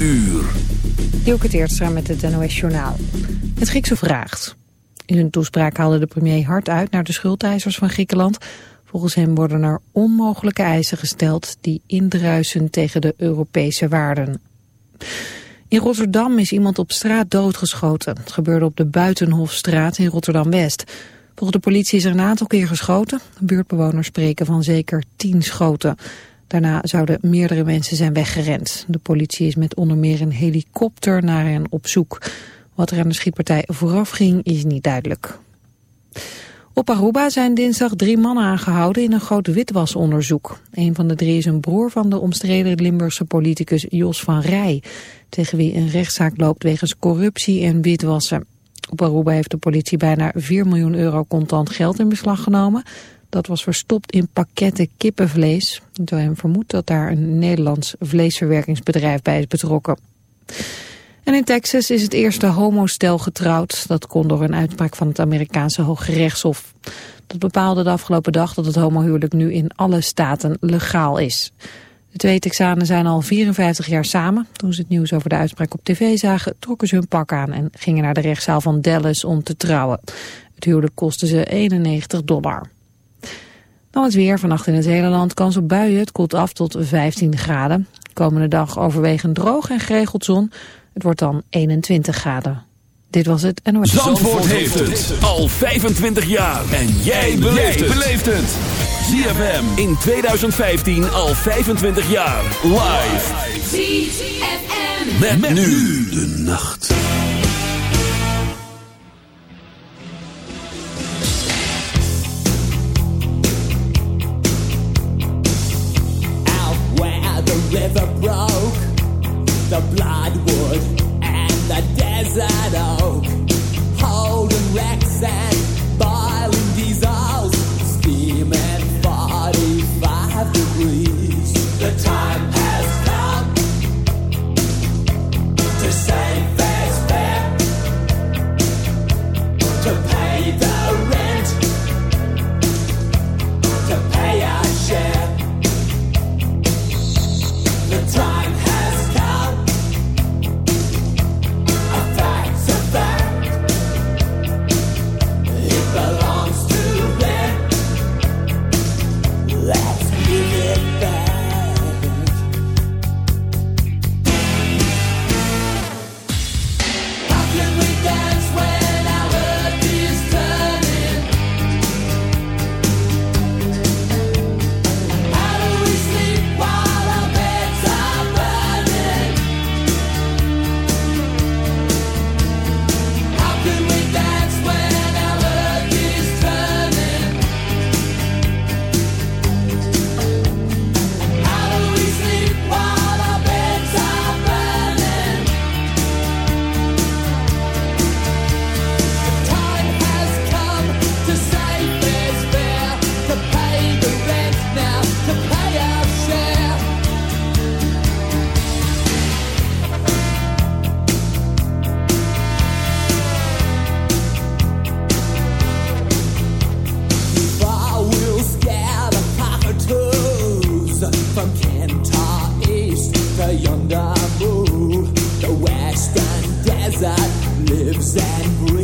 Uur. Dielke Teertstra met het NOS Journaal. Het Griekse vraagt. In hun toespraak haalde de premier hard uit naar de schuldeisers van Griekenland. Volgens hem worden er onmogelijke eisen gesteld die indruisen tegen de Europese waarden. In Rotterdam is iemand op straat doodgeschoten. Het gebeurde op de Buitenhofstraat in Rotterdam-West. Volgens de politie is er een aantal keer geschoten. Buurtbewoners spreken van zeker tien schoten. Daarna zouden meerdere mensen zijn weggerend. De politie is met onder meer een helikopter naar hen op zoek. Wat er aan de schietpartij vooraf ging is niet duidelijk. Op Aruba zijn dinsdag drie mannen aangehouden in een groot witwasonderzoek. Een van de drie is een broer van de omstreden Limburgse politicus Jos van Rij, tegen wie een rechtszaak loopt wegens corruptie en witwassen. Op Aruba heeft de politie bijna 4 miljoen euro contant geld in beslag genomen. Dat was verstopt in pakketten kippenvlees. Door hem vermoedt dat daar een Nederlands vleesverwerkingsbedrijf bij is betrokken. En in Texas is het eerste homostel getrouwd. Dat kon door een uitspraak van het Amerikaanse Hoge Rechtshof. Dat bepaalde de afgelopen dag dat het homohuwelijk nu in alle staten legaal is. De twee Texanen zijn al 54 jaar samen. Toen ze het nieuws over de uitspraak op tv zagen, trokken ze hun pak aan en gingen naar de rechtszaal van Dallas om te trouwen. Het huwelijk kostte ze 91 dollar. Dan het weer. Vannacht in het hele land kans op buien. Het koelt af tot 15 graden. Komende dag overwegend droog en geregeld zon. Het wordt dan 21 graden. Dit was het NOS. Zandvoort, Zandvoort heeft het al 25 jaar. En jij beleeft het. ZFM in 2015 al 25 jaar. Live. ZFM. Met, met nu de nacht. To yonder Moo. The western desert lives and breathes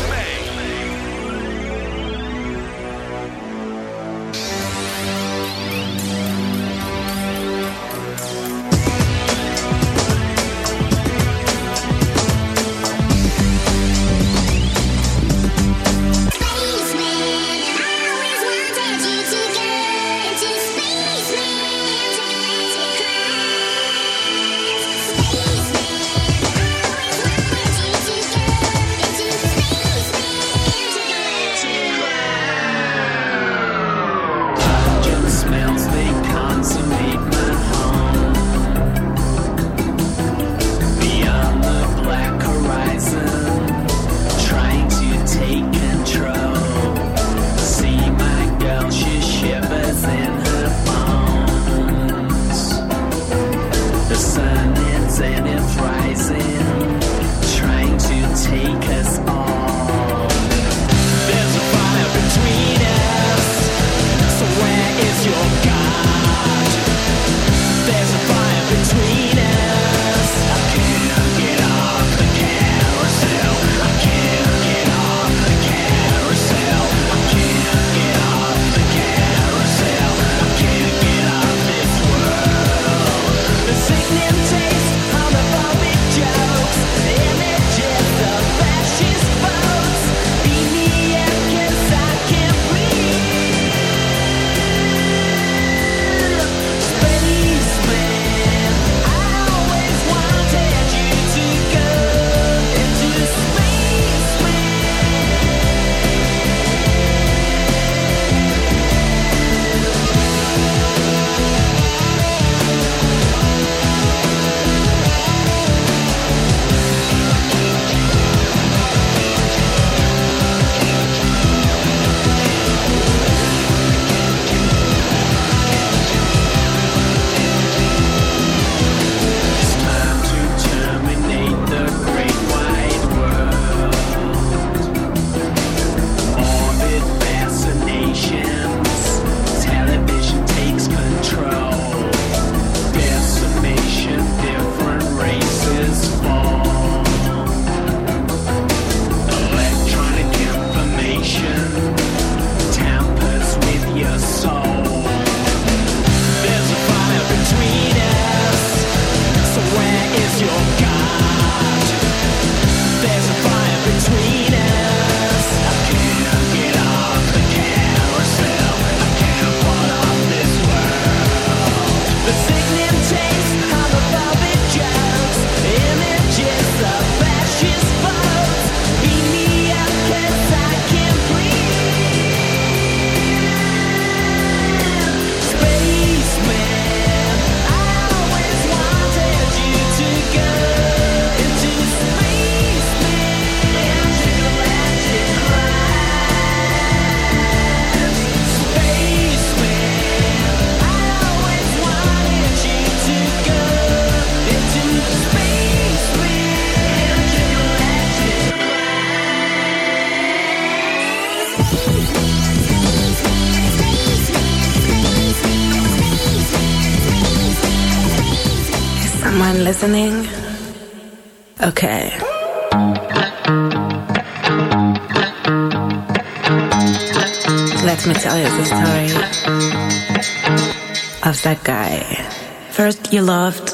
first you loved.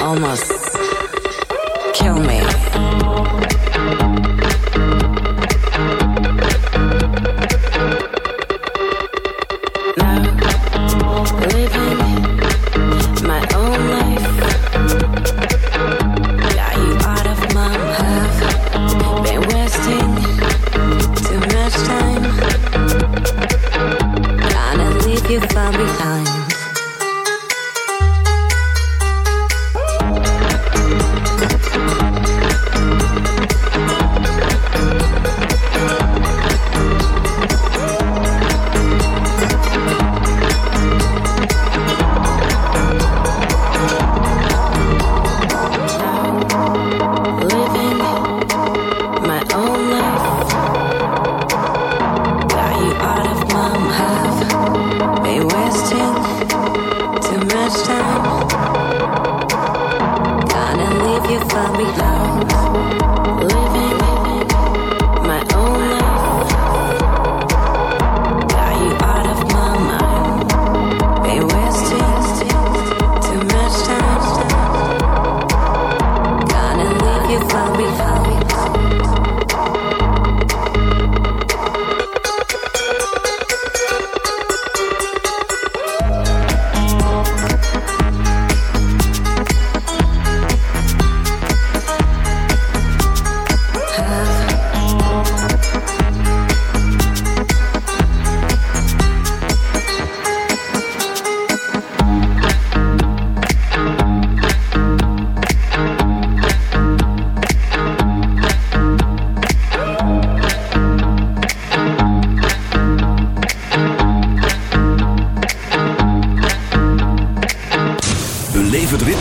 Almost.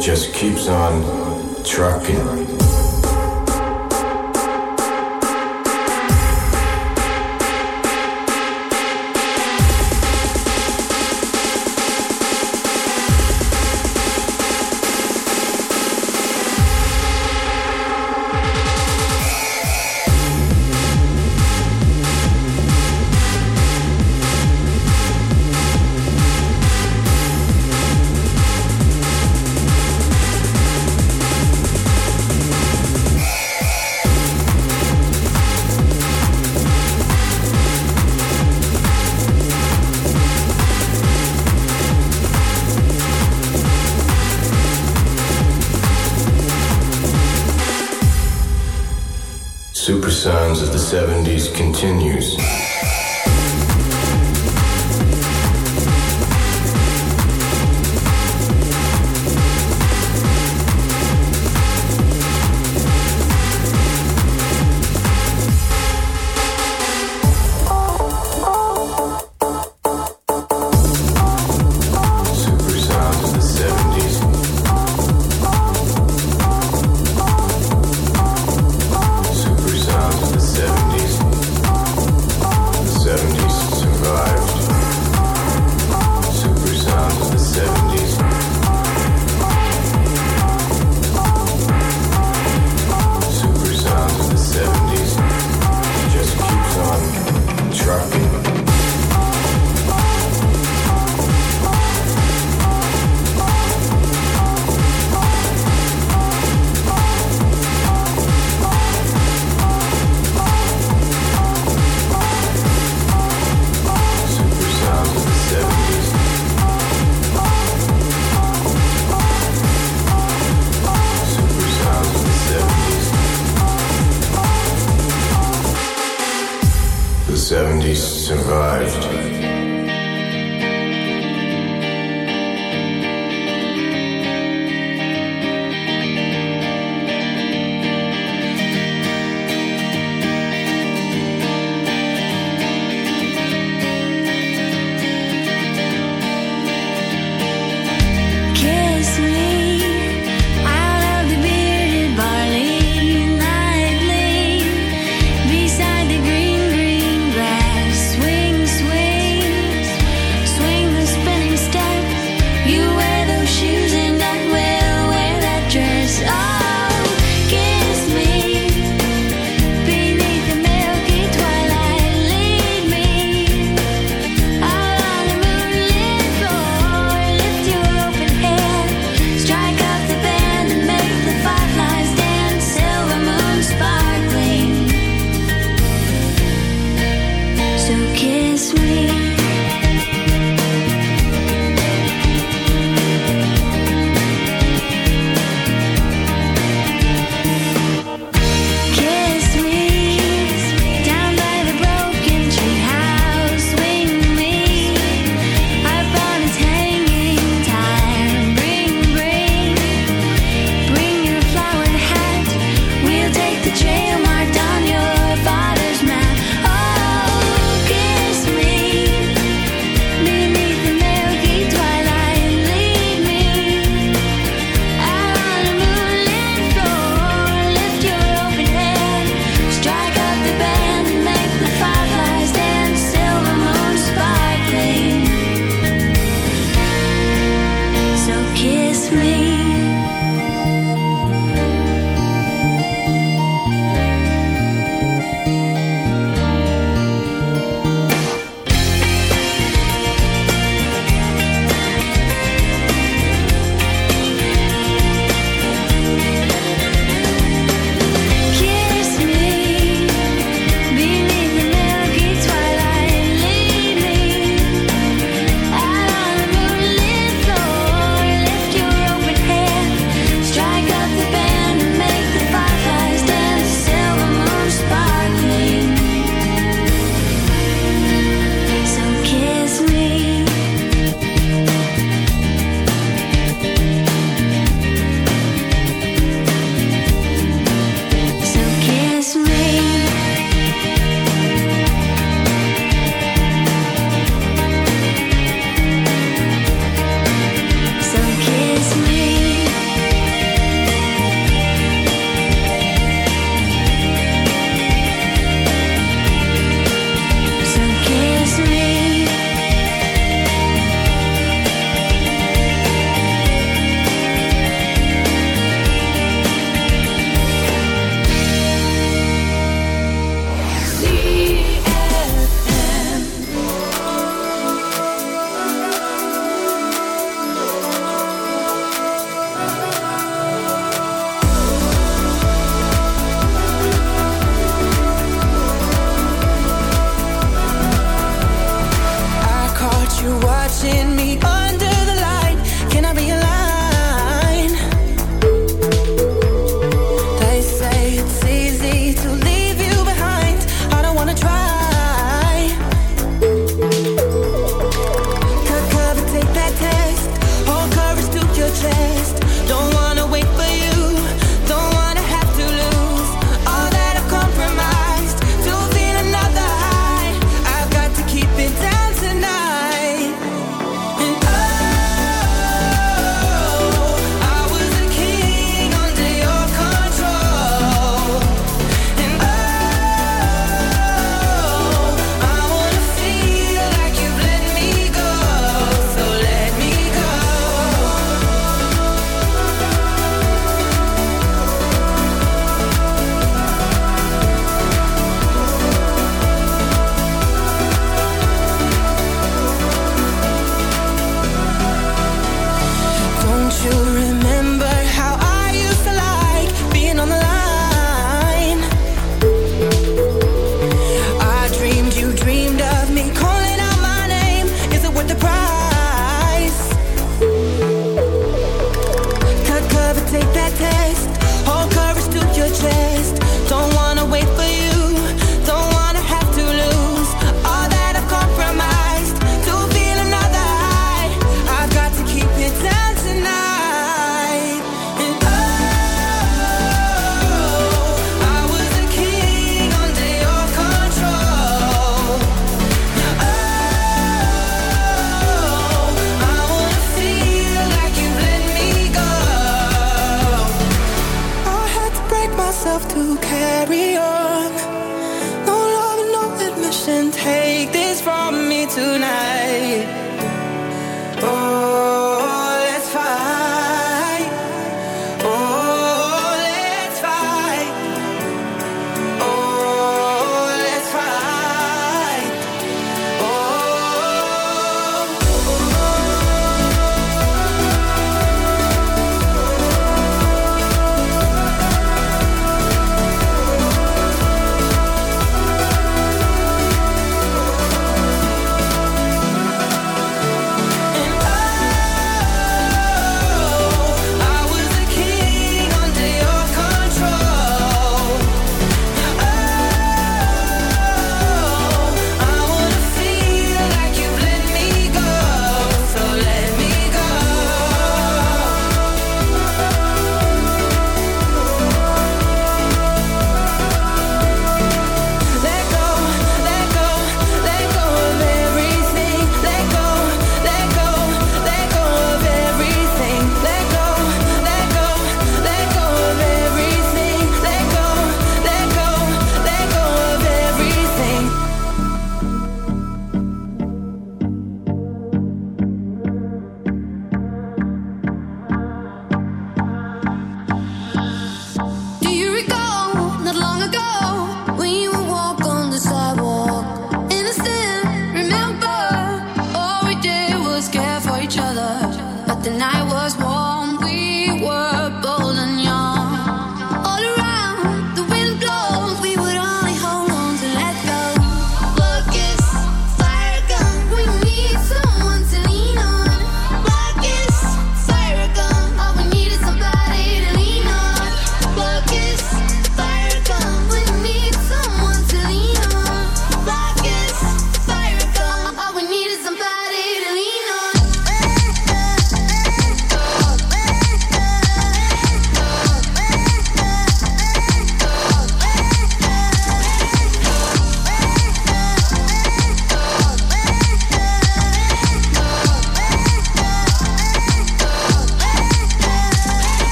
just keeps on trucking. 70s continues.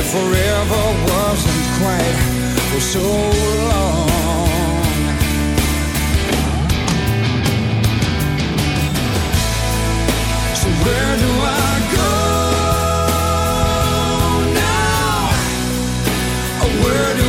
If forever wasn't quite for so long. So where do I go now? Where do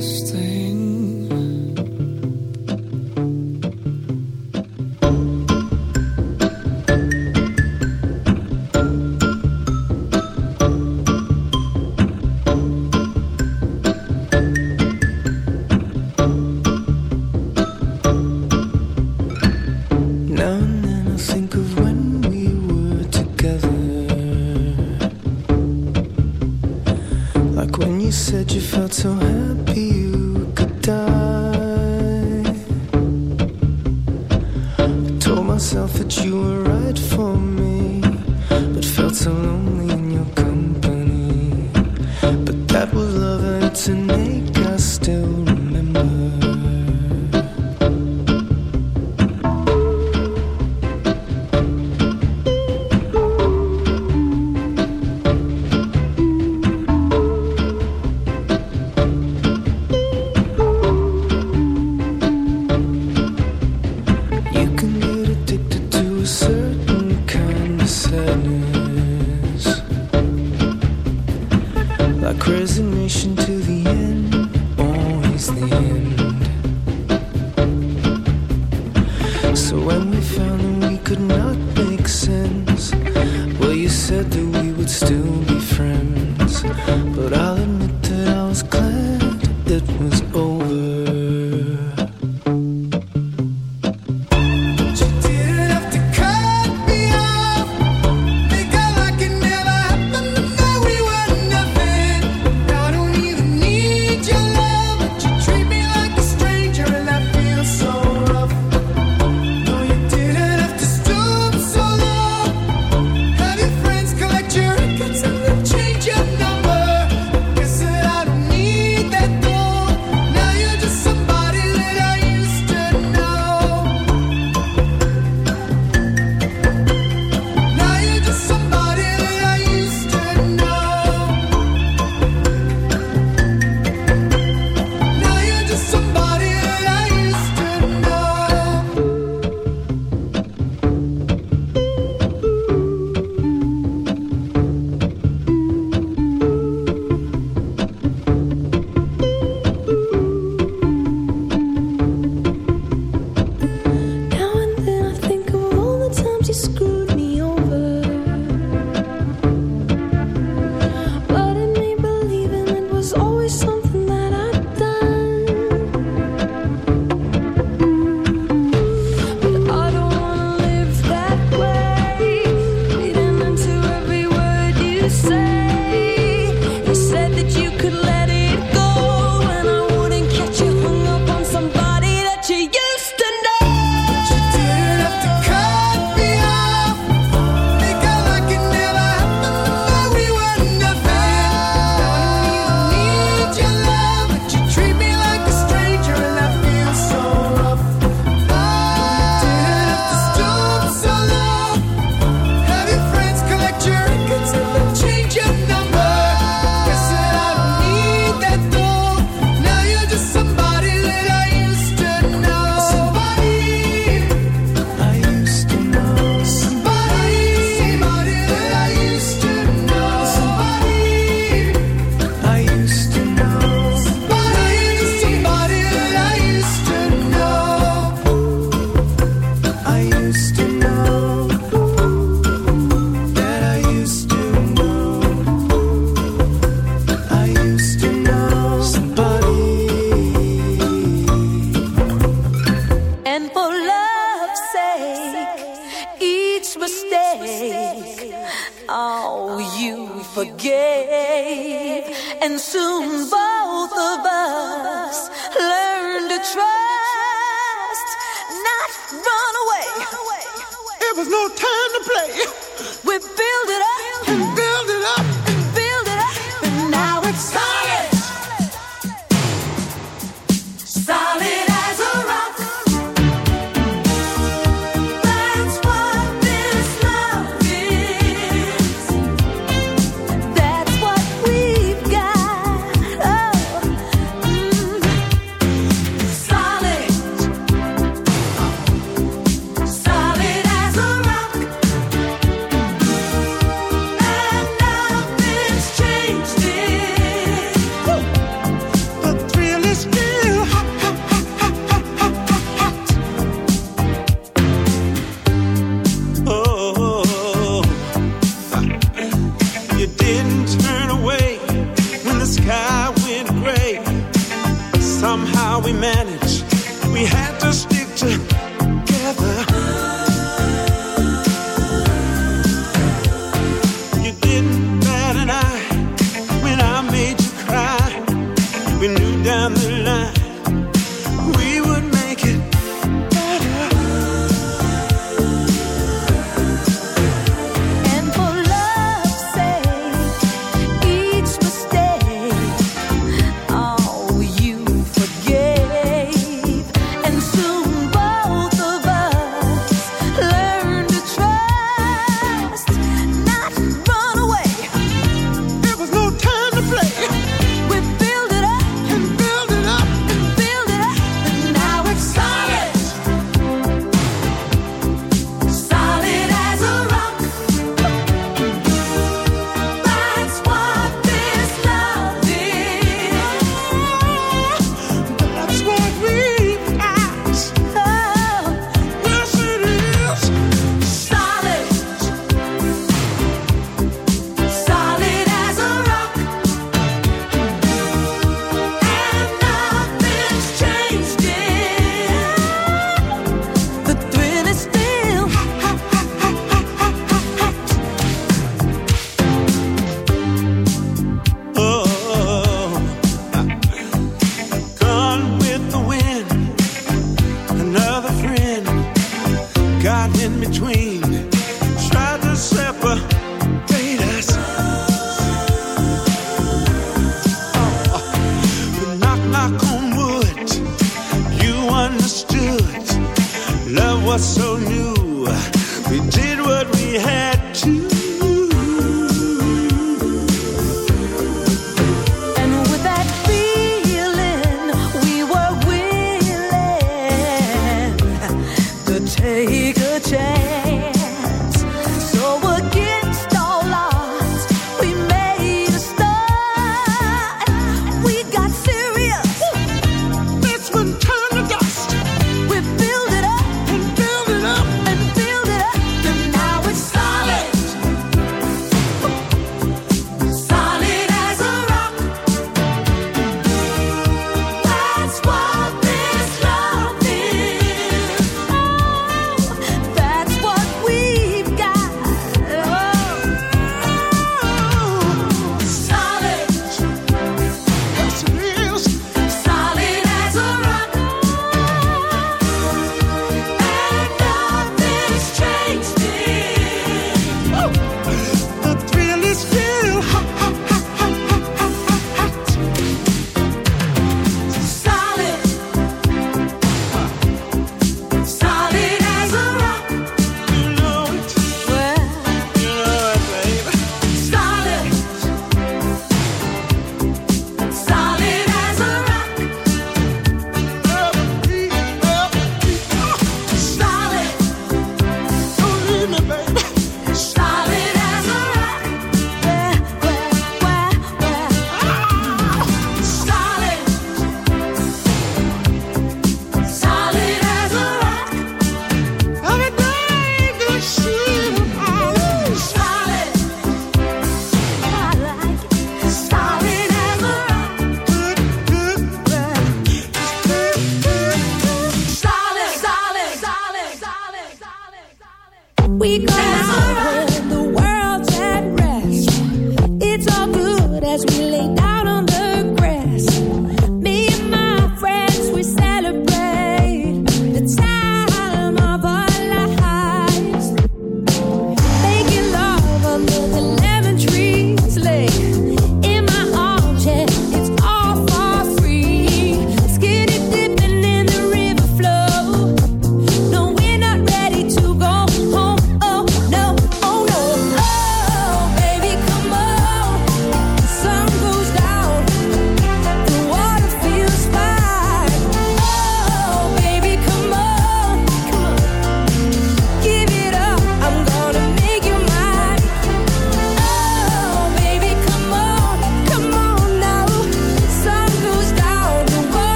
last thing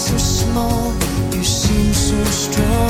so small, you seem so strong.